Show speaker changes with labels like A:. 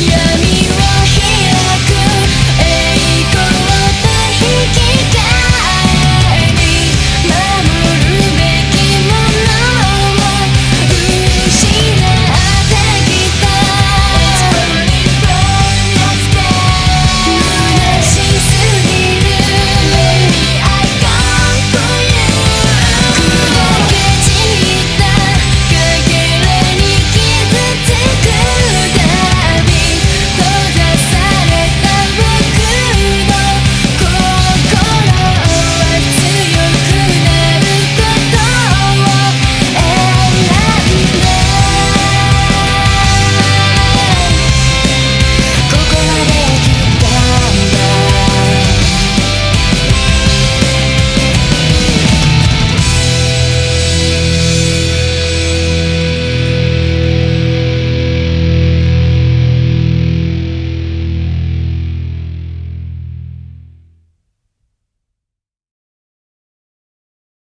A: 闇